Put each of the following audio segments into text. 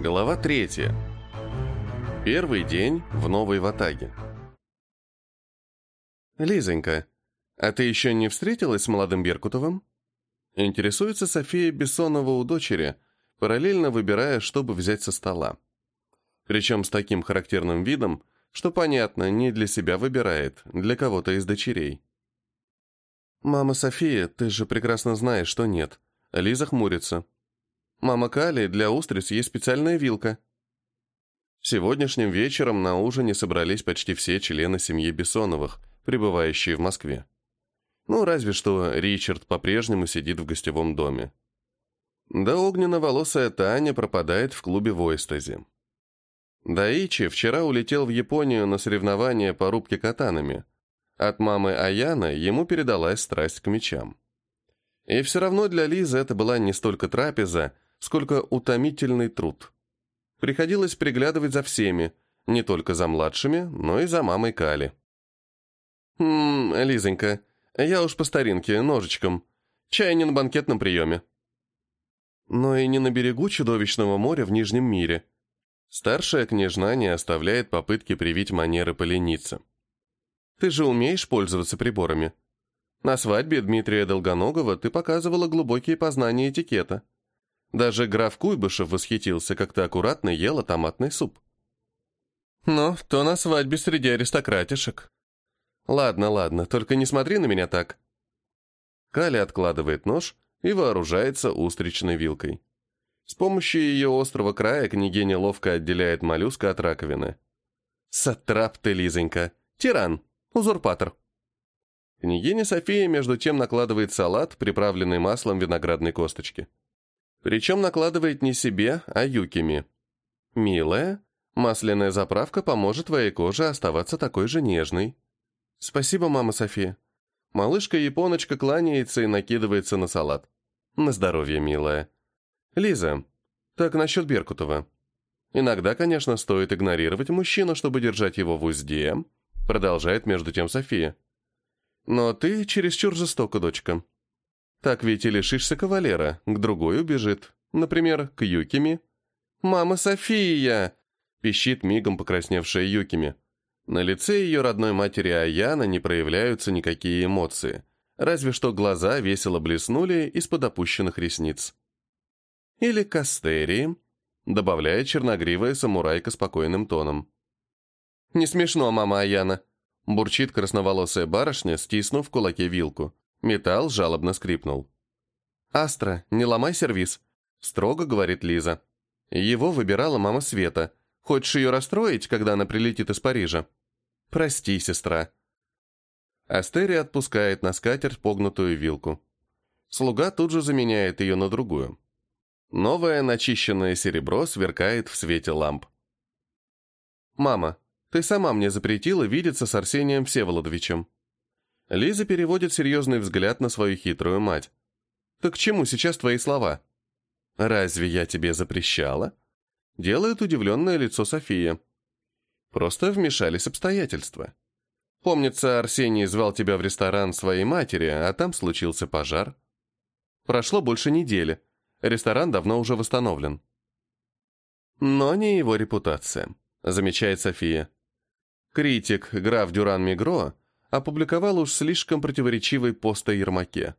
Глава третья. Первый день в новой ватаге. «Лизонька, а ты еще не встретилась с молодым Беркутовым?» Интересуется София Бессонова у дочери, параллельно выбирая, чтобы взять со стола. Причем с таким характерным видом, что, понятно, не для себя выбирает, для кого-то из дочерей. «Мама София, ты же прекрасно знаешь, что нет». Лиза хмурится. Мама Кали, для устриц есть специальная вилка. Сегодняшним вечером на ужине собрались почти все члены семьи Бессоновых, пребывающие в Москве. Ну, разве что Ричард по-прежнему сидит в гостевом доме. Да огненно-волосая Таня пропадает в клубе в Ойстазе. Даичи вчера улетел в Японию на соревнования по рубке катанами. От мамы Аяна ему передалась страсть к мечам. И все равно для Лизы это была не столько трапеза, сколько утомительный труд. Приходилось приглядывать за всеми, не только за младшими, но и за мамой Кали. «Хм, Лизонька, я уж по старинке, ножичком. Чай не на банкетном приеме». Но и не на берегу чудовищного моря в Нижнем мире. Старшая княжна не оставляет попытки привить манеры полениться. «Ты же умеешь пользоваться приборами?» На свадьбе Дмитрия Долгоногова ты показывала глубокие познания этикета. Даже граф Куйбышев восхитился, как ты аккуратно ела томатный суп. Ну, то на свадьбе среди аристократишек. Ладно, ладно, только не смотри на меня так. Каля откладывает нож и вооружается устричной вилкой. С помощью ее острого края княгиня ловко отделяет моллюска от раковины. Сатрап ты, Лизонька. Тиран. Узурпатор. Княгиня София между тем накладывает салат, приправленный маслом виноградной косточки. Причем накладывает не себе, а Юкими. «Милая, масляная заправка поможет твоей коже оставаться такой же нежной». «Спасибо, мама София». Малышка-японочка кланяется и накидывается на салат. «На здоровье, милая». «Лиза, так насчет Беркутова. Иногда, конечно, стоит игнорировать мужчину, чтобы держать его в узде», продолжает между тем София. «Но ты чересчур жестока, дочка. Так ведь и лишишься кавалера, к другой убежит. Например, к Юкими. «Мама София!» — пищит мигом покрасневшая Юкими. На лице ее родной матери Аяна не проявляются никакие эмоции, разве что глаза весело блеснули из-под опущенных ресниц. «Или Кастерии», — добавляет черногривая самурайка спокойным тоном. «Не смешно, мама Аяна», — бурчит красноволосая барышня, стиснув в кулаке вилку. Металл жалобно скрипнул. «Астра, не ломай сервиз», — строго говорит Лиза. Его выбирала мама Света. Хочешь ее расстроить, когда она прилетит из Парижа? Прости, сестра. Астери отпускает на скатерть погнутую вилку. Слуга тут же заменяет ее на другую. Новое начищенное серебро сверкает в свете ламп. «Мама, ты сама мне запретила видеться с Арсением Всеволодовичем». Лиза переводит серьезный взгляд на свою хитрую мать. «Так к чему сейчас твои слова?» «Разве я тебе запрещала?» Делает удивленное лицо София. Просто вмешались обстоятельства. Помнится, Арсений звал тебя в ресторан своей матери, а там случился пожар. Прошло больше недели. Ресторан давно уже восстановлен. Но не его репутация, замечает София. Критик, граф Дюран Мигро, опубликовал уж слишком противоречивый пост о Ермаке.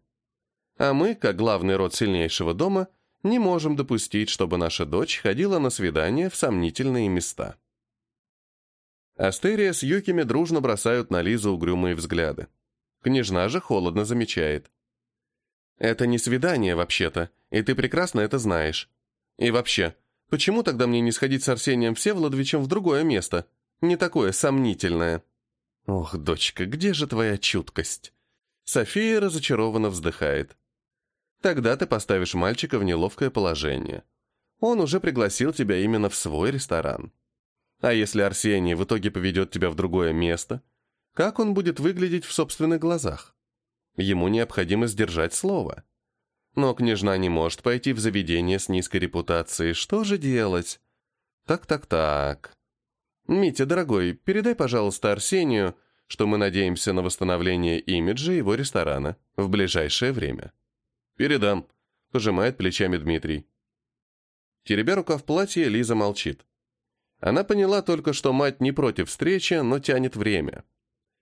А мы, как главный род сильнейшего дома, не можем допустить, чтобы наша дочь ходила на свидания в сомнительные места. Астерия с Юкими дружно бросают на Лизу угрюмые взгляды. Княжна же холодно замечает. «Это не свидание, вообще-то, и ты прекрасно это знаешь. И вообще, почему тогда мне не сходить с Арсением Всеволодовичем в другое место? Не такое сомнительное». «Ох, дочка, где же твоя чуткость?» София разочарованно вздыхает. «Тогда ты поставишь мальчика в неловкое положение. Он уже пригласил тебя именно в свой ресторан. А если Арсений в итоге поведет тебя в другое место, как он будет выглядеть в собственных глазах? Ему необходимо сдержать слово. Но княжна не может пойти в заведение с низкой репутацией. Что же делать? Так-так-так. «Митя, дорогой, передай, пожалуйста, Арсению, что мы надеемся на восстановление имиджа его ресторана в ближайшее время». «Передам», — пожимает плечами Дмитрий. Теребя рукав платья, Лиза молчит. Она поняла только, что мать не против встречи, но тянет время.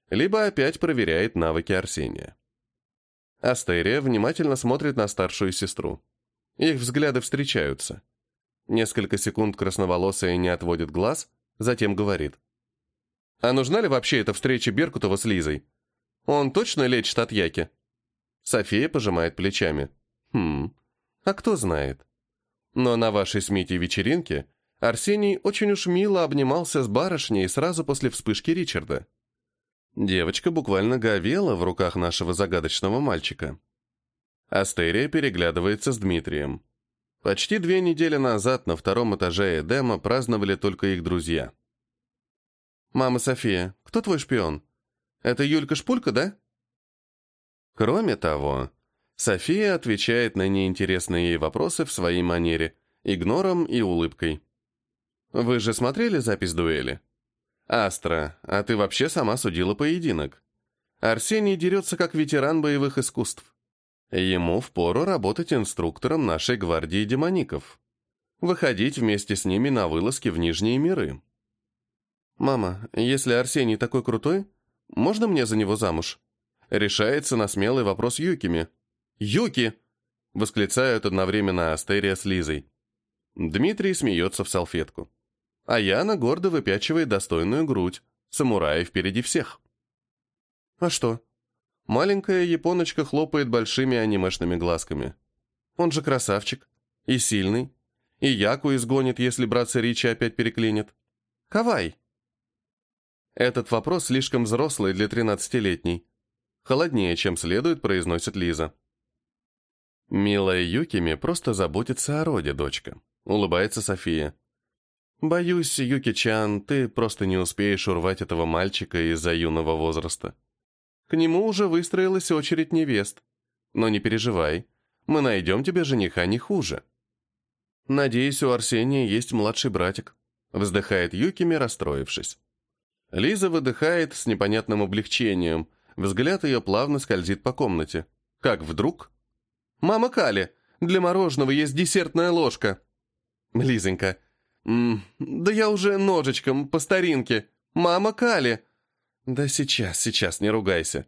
Либо опять проверяет навыки Арсения. Астерия внимательно смотрит на старшую сестру. Их взгляды встречаются. Несколько секунд красноволосая не отводит глаз, затем говорит. «А нужна ли вообще эта встреча Беркутова с Лизой? Он точно лечит от яки?» София пожимает плечами. «Хм, а кто знает?» Но на вашей с Митей вечеринке Арсений очень уж мило обнимался с барышней сразу после вспышки Ричарда. Девочка буквально говела в руках нашего загадочного мальчика. Астерия переглядывается с Дмитрием. Почти две недели назад на втором этаже Эдема праздновали только их друзья. «Мама София, кто твой шпион? Это Юлька Шпулька, да?» Кроме того, София отвечает на неинтересные ей вопросы в своей манере, игнором и улыбкой. «Вы же смотрели запись дуэли?» «Астра, а ты вообще сама судила поединок. Арсений дерется как ветеран боевых искусств. Ему впору работать инструктором нашей гвардии демоников. Выходить вместе с ними на вылазки в Нижние миры. «Мама, если Арсений такой крутой, можно мне за него замуж?» Решается на смелый вопрос Юкими. «Юки!» — восклицают одновременно Астерия с Лизой. Дмитрий смеется в салфетку. А Яна гордо выпячивает достойную грудь, самурая впереди всех. «А что?» Маленькая японочка хлопает большими анимешными глазками. «Он же красавчик. И сильный. И Яку изгонит, если братца Ричи опять переклинит. Кавай!» Этот вопрос слишком взрослый для тринадцатилетней. Холоднее, чем следует, произносит Лиза. «Милая Юкими просто заботится о роде, дочка», — улыбается София. «Боюсь, Юки-чан, ты просто не успеешь урвать этого мальчика из-за юного возраста. К нему уже выстроилась очередь невест. Но не переживай, мы найдем тебе жениха не хуже». «Надеюсь, у Арсения есть младший братик», — вздыхает Юкими, расстроившись. Лиза выдыхает с непонятным облегчением, взгляд ее плавно скользит по комнате. Как вдруг... «Мама Кали, для мороженого есть десертная ложка». «Лизонька, да я уже ножичком, по старинке. Мама Кали. Да сейчас, сейчас, не ругайся.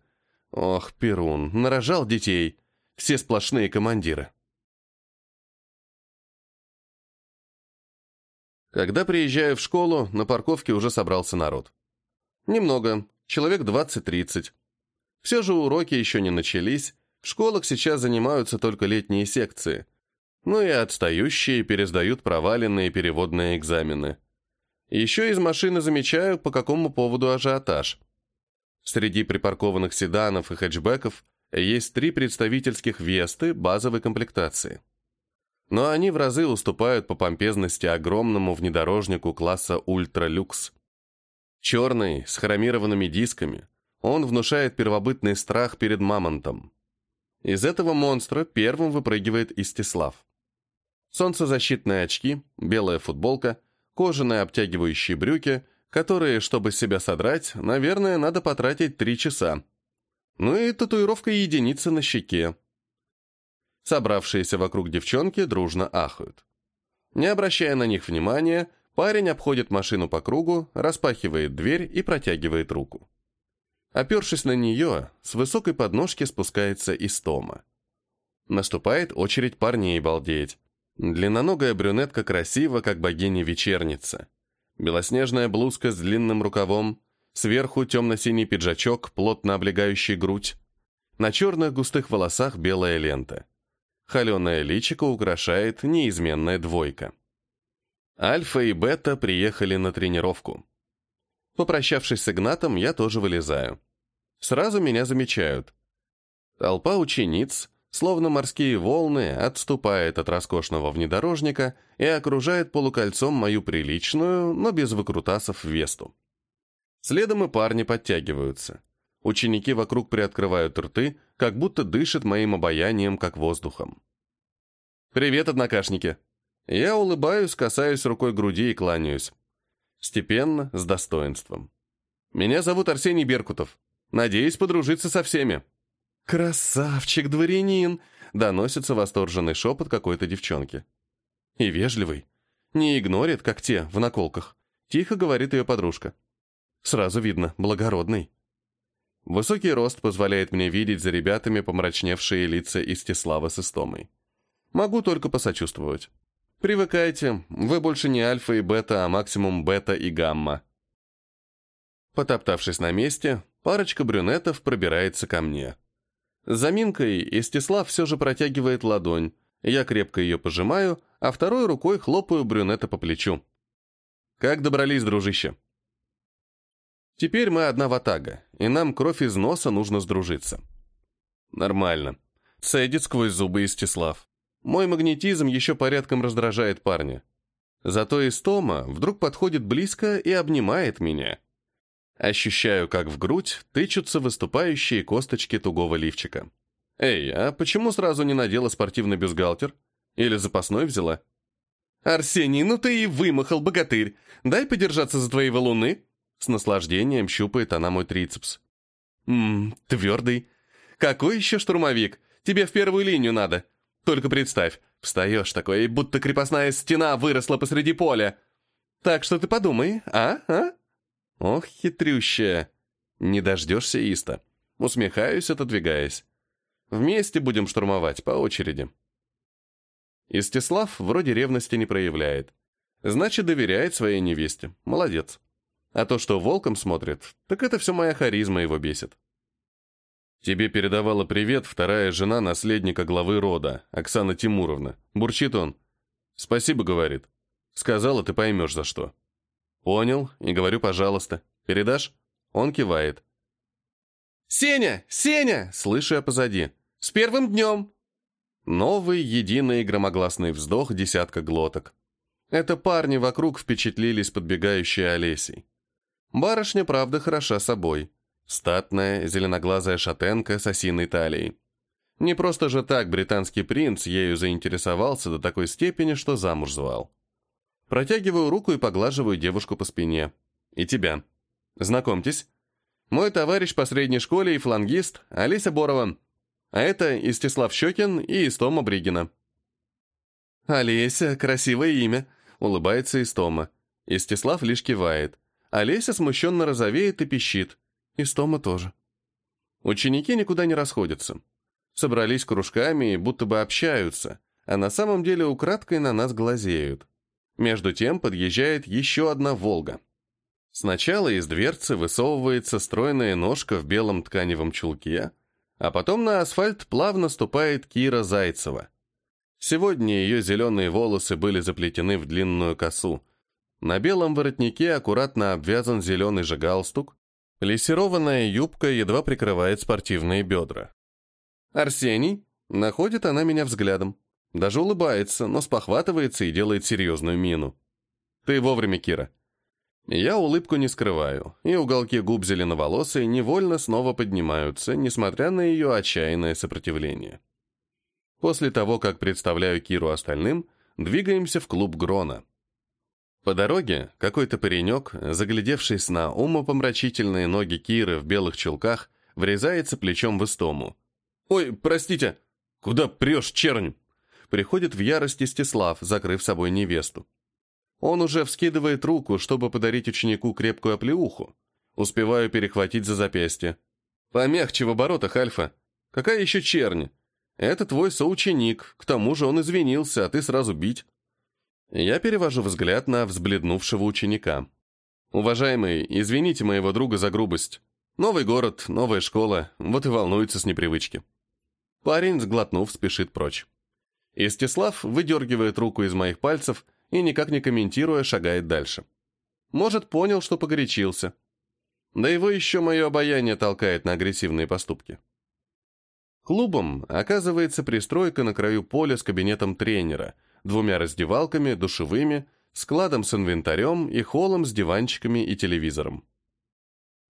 Ох, Перун, нарожал детей. Все сплошные командиры. Когда приезжаю в школу, на парковке уже собрался народ. Немного, человек 20-30. Все же уроки еще не начались, в школах сейчас занимаются только летние секции – ну и отстающие пересдают проваленные переводные экзамены. Еще из машины замечаю, по какому поводу ажиотаж. Среди припаркованных седанов и хэтчбеков есть три представительских Весты базовой комплектации. Но они в разы уступают по помпезности огромному внедорожнику класса «Ультралюкс». Черный, с хромированными дисками, он внушает первобытный страх перед мамонтом. Из этого монстра первым выпрыгивает Мстислав. Солнцезащитные очки, белая футболка, кожаные обтягивающие брюки, которые, чтобы себя содрать, наверное, надо потратить три часа. Ну и татуировка единицы на щеке. Собравшиеся вокруг девчонки дружно ахают. Не обращая на них внимания, парень обходит машину по кругу, распахивает дверь и протягивает руку. Опершись на нее, с высокой подножки спускается Истома. Наступает очередь парней балдеть. Длинноногая брюнетка красива, как богиня-вечерница. Белоснежная блузка с длинным рукавом, сверху темно-синий пиджачок, плотно облегающий грудь. На черных густых волосах белая лента. Холеное личико украшает неизменная двойка. Альфа и Бета приехали на тренировку. Попрощавшись с Игнатом, я тоже вылезаю. Сразу меня замечают. Толпа учениц, словно морские волны, отступает от роскошного внедорожника и окружает полукольцом мою приличную, но без выкрутасов Весту. Следом и парни подтягиваются. Ученики вокруг приоткрывают рты, как будто дышат моим обаянием, как воздухом. «Привет, однокашники!» Я улыбаюсь, касаюсь рукой груди и кланяюсь. Степенно, с достоинством. «Меня зовут Арсений Беркутов. Надеюсь подружиться со всеми». «Красавчик, дворянин!» — доносится восторженный шепот какой-то девчонки. «И вежливый. Не игнорит, как те, в наколках. Тихо говорит ее подружка. Сразу видно, благородный. Высокий рост позволяет мне видеть за ребятами помрачневшие лица Истислава с Истомой. Могу только посочувствовать. Привыкайте, вы больше не альфа и бета, а максимум бета и гамма. Потоптавшись на месте, парочка брюнетов пробирается ко мне. С заминкой Истислав все же протягивает ладонь, я крепко ее пожимаю, а второй рукой хлопаю брюнета по плечу. «Как добрались, дружище?» Теперь мы одна ватага, и нам кровь из носа нужно сдружиться. Нормально. Цедит сквозь зубы Истислав. Мой магнетизм еще порядком раздражает парня. Зато Истома вдруг подходит близко и обнимает меня. Ощущаю, как в грудь тычутся выступающие косточки тугого лифчика. «Эй, а почему сразу не надела спортивный бюстгальтер? Или запасной взяла?» «Арсений, ну ты и вымахал, богатырь! Дай подержаться за твои валуны!» С наслаждением щупает она мой трицепс. «Ммм, твердый. Какой еще штурмовик? Тебе в первую линию надо. Только представь, встаешь такой, будто крепостная стена выросла посреди поля. Так что ты подумай, а, а?» Ох, хитрющая. Не дождешься Иста. Усмехаюсь, отодвигаясь. Вместе будем штурмовать, по очереди. Истислав вроде ревности не проявляет. Значит, доверяет своей невесте. Молодец. А то, что волком смотрит, так это все моя харизма его бесит. Тебе передавала привет вторая жена наследника главы рода, Оксана Тимуровна. Бурчит он. Спасибо, говорит. Сказала, ты поймешь за что. Понял, и говорю, пожалуйста. Передашь? Он кивает. «Сеня! Сеня!» Слышу я позади. «С первым днем!» Новый, единый громогласный вздох десятка глоток. Это парни вокруг впечатлились подбегающей Олесей. Барышня, правда, хороша собой. Статная, зеленоглазая шатенка с осиной талией. Не просто же так британский принц ею заинтересовался до такой степени, что замуж звал. Протягиваю руку и поглаживаю девушку по спине. И тебя. Знакомьтесь. Мой товарищ по средней школе и флангист Олеся Борова. А это Истислав Щекин и Истома Бригина. «Олеся, красивое имя», — улыбается Истома. Истислав лишь кивает. Олеся смущенно розовеет и пищит. И Стома тоже. Ученики никуда не расходятся. Собрались кружками и будто бы общаются, а на самом деле украдкой на нас глазеют. Между тем подъезжает еще одна «Волга». Сначала из дверцы высовывается стройная ножка в белом тканевом чулке, а потом на асфальт плавно ступает Кира Зайцева. Сегодня ее зеленые волосы были заплетены в длинную косу, на белом воротнике аккуратно обвязан зеленый же галстук, плессированная юбка едва прикрывает спортивные бедра. «Арсений?» Находит она меня взглядом. Даже улыбается, но спохватывается и делает серьезную мину. «Ты вовремя, Кира». Я улыбку не скрываю, и уголки губ зеленоволосой невольно снова поднимаются, несмотря на ее отчаянное сопротивление. После того, как представляю Киру остальным, двигаемся в клуб Грона. По дороге какой-то паренек, заглядевшись на умопомрачительные ноги Киры в белых чулках, врезается плечом в истому. «Ой, простите! Куда прешь, чернь?» Приходит в ярость Стислав, закрыв собой невесту. Он уже вскидывает руку, чтобы подарить ученику крепкую оплеуху. Успеваю перехватить за запястье. «Помягче в оборотах, Альфа. Какая еще чернь? Это твой соученик, к тому же он извинился, а ты сразу бить». Я перевожу взгляд на взбледнувшего ученика. «Уважаемый, извините моего друга за грубость. Новый город, новая школа, вот и волнуется с непривычки». Парень, сглотнув, спешит прочь. Истислав выдергивает руку из моих пальцев и, никак не комментируя, шагает дальше. Может, понял, что погорячился. Да его еще мое обаяние толкает на агрессивные поступки. Клубом оказывается пристройка на краю поля с кабинетом тренера – двумя раздевалками, душевыми, складом с инвентарем и холлом с диванчиками и телевизором.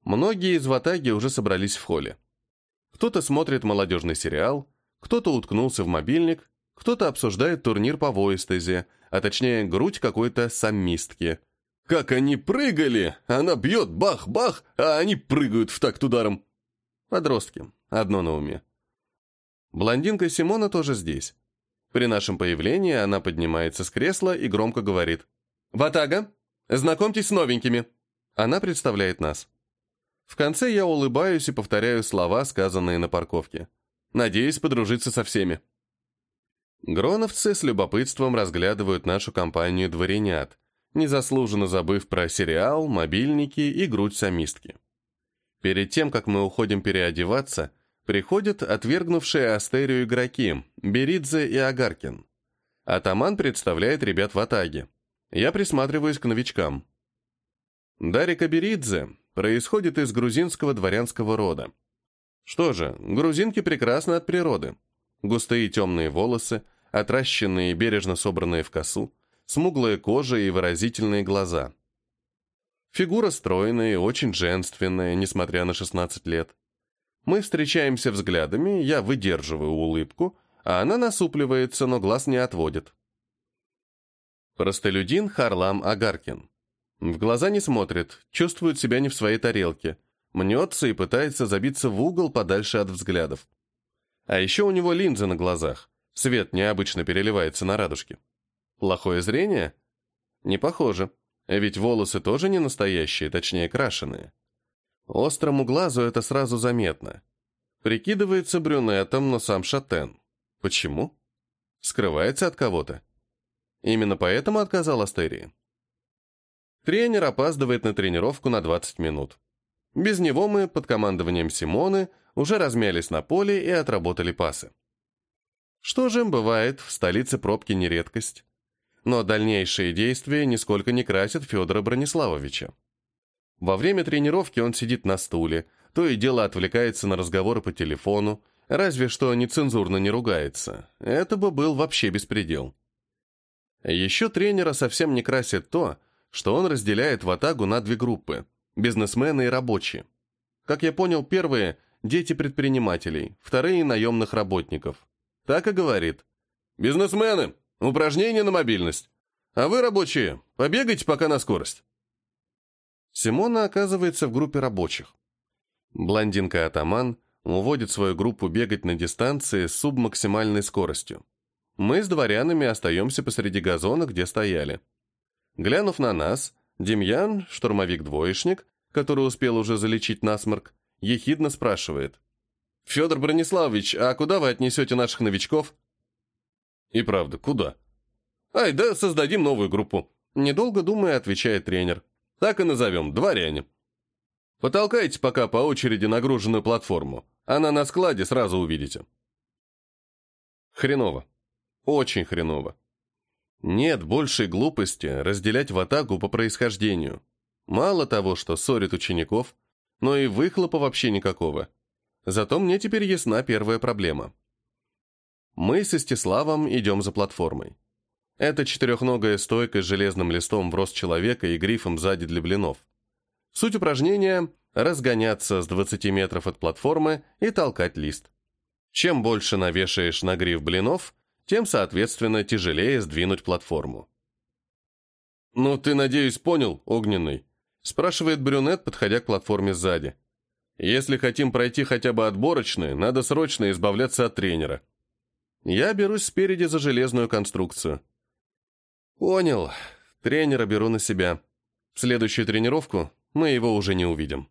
Многие из ватаги уже собрались в холле. Кто-то смотрит молодежный сериал, кто-то уткнулся в мобильник, кто-то обсуждает турнир по воистезе, а точнее грудь какой-то саммистки. Как они прыгали! Она бьет бах-бах, а они прыгают в такт ударом. Подростки. Одно на уме. Блондинка Симона тоже здесь. При нашем появлении она поднимается с кресла и громко говорит. «Ватага, знакомьтесь с новенькими!» Она представляет нас. В конце я улыбаюсь и повторяю слова, сказанные на парковке. Надеюсь подружиться со всеми. Гроновцы с любопытством разглядывают нашу компанию дворянят, незаслуженно забыв про сериал, мобильники и грудь самистки. Перед тем, как мы уходим переодеваться, приходят отвергнувшие Астерию игроки Беридзе и Агаркин. Атаман представляет ребят в Атаге. Я присматриваюсь к новичкам. Дарика Беридзе происходит из грузинского дворянского рода. Что же, грузинки прекрасны от природы. Густые темные волосы, отращенные и бережно собранные в косу, смуглая кожа и выразительные глаза. Фигура стройная и очень женственная, несмотря на 16 лет. Мы встречаемся взглядами, я выдерживаю улыбку, а она насупливается, но глаз не отводит. Простолюдин Харлам Агаркин. В глаза не смотрит, чувствует себя не в своей тарелке, мнется и пытается забиться в угол подальше от взглядов. А еще у него линзы на глазах. Свет необычно переливается на радужке. Плохое зрение? Не похоже. Ведь волосы тоже не настоящие, точнее крашеные. Острому глазу это сразу заметно. Прикидывается брюнетом, но сам шатен. Почему? Скрывается от кого-то. Именно поэтому отказал Астерии. Тренер опаздывает на тренировку на 20 минут. Без него мы, под командованием Симоны, уже размялись на поле и отработали пасы. Что же, бывает, в столице пробки не редкость. Но дальнейшие действия нисколько не красят Федора Брониславовича. Во время тренировки он сидит на стуле, то и дело отвлекается на разговоры по телефону, разве что нецензурно не ругается. Это бы был вообще беспредел. Еще тренера совсем не красит то, что он разделяет ватагу на две группы – бизнесмены и рабочие. Как я понял, первые – дети предпринимателей, вторые – наемных работников. Так и говорит. «Бизнесмены, упражнения на мобильность. А вы, рабочие, побегайте пока на скорость». Симона оказывается в группе рабочих. Блондинка-атаман уводит свою группу бегать на дистанции с субмаксимальной скоростью. Мы с дворянами остаемся посреди газона, где стояли. Глянув на нас, Демьян, штурмовик-двоечник, который успел уже залечить насморк, ехидно спрашивает. «Федор Брониславович, а куда вы отнесете наших новичков?» «И правда, куда?» «Ай, да создадим новую группу», — недолго думая, отвечает тренер. «Так и назовем, дворяне». «Потолкайте пока по очереди нагруженную платформу. Она на складе, сразу увидите». Хреново. Очень хреново. Нет большей глупости разделять в атаку по происхождению. Мало того, что ссорит учеников, но и выхлопа вообще никакого. Зато мне теперь ясна первая проблема. Мы с Истиславом идем за платформой. Это четырехногая стойка с железным листом в рост человека и грифом сзади для блинов. Суть упражнения – разгоняться с 20 метров от платформы и толкать лист. Чем больше навешаешь на гриф блинов, тем, соответственно, тяжелее сдвинуть платформу. «Ну, ты, надеюсь, понял, Огненный?» Спрашивает брюнет, подходя к платформе сзади. Если хотим пройти хотя бы отборочные, надо срочно избавляться от тренера. Я берусь спереди за железную конструкцию. Понял. Тренера беру на себя. В следующую тренировку мы его уже не увидим.